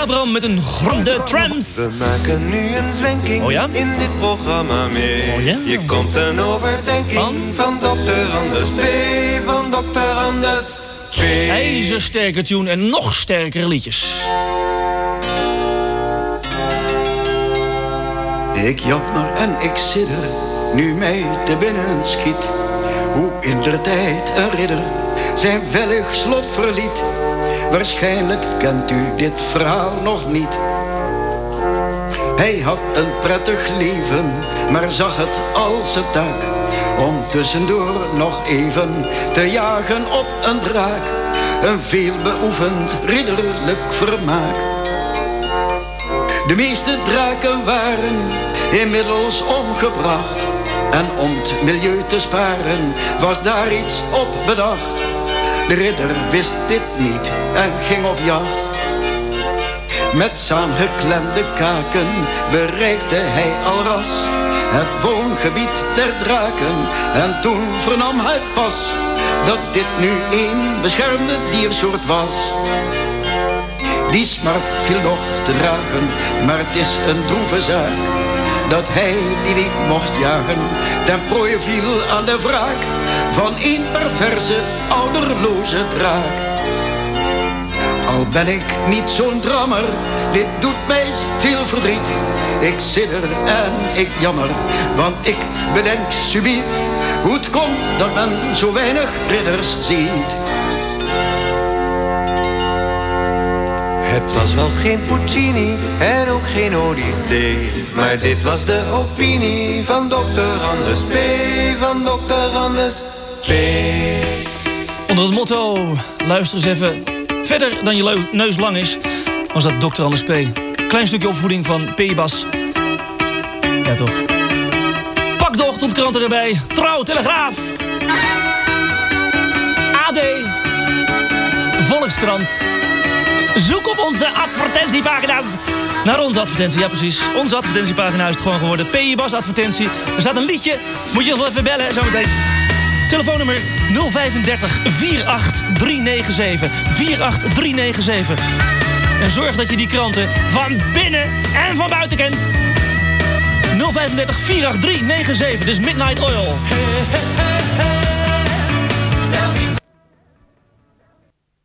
Abraham met een gronde trams. We maken nu een zwenking Oh ja? in dit programma mee. Oh ja? Je komt een overdenking Van? van dokter Anders P. Van dokter Anders P. IJzersterke tune en nog sterkere liedjes. Ik jammer en ik sidder, nu mij te binnen schiet. Hoe in der tijd een ridder zijn wellig slot verliet. Waarschijnlijk kent u dit verhaal nog niet. Hij had een prettig leven, maar zag het als een taak. Om tussendoor nog even te jagen op een draak. Een veelbeoefend ridderlijk vermaak. De meeste draken waren inmiddels omgebracht. En om het milieu te sparen was daar iets op bedacht. De ridder wist dit niet en ging op jacht. Met saamgeklemde kaken bereikte hij alras het woongebied der draken. En toen vernam hij pas dat dit nu één beschermde diersoort was. Die smart viel nog te dragen, maar het is een droeve zaak. Dat hij die niet mocht jagen, ten prooi viel aan de wraak van een perverse, ouderloze draak. Al ben ik niet zo'n drammer, dit doet mij veel verdriet. Ik sidder en ik jammer, want ik bedenk subiet hoe het komt dat men zo weinig ridders ziet. Het was wel geen Puccini en ook geen Odyssee. Maar dit was de opinie van dokter Anders P. Van dokter Anders. Onder het motto, luister eens even verder dan je neus lang is, was dat Dr. Anders P. Klein stukje opvoeding van P. Bas. Ja toch. Pak de ochtendkranten erbij. Trouw, Telegraaf. AD. Volkskrant. Zoek op onze advertentiepagina's. Naar onze advertentie, ja precies. Onze advertentiepagina is het gewoon geworden. P. Bas advertentie. Er staat een liedje. Moet je ons wel even bellen, zometeen. Telefoonnummer 035 48397. 48397. En zorg dat je die kranten van binnen en van buiten kent. 035 48397, dus Midnight Oil.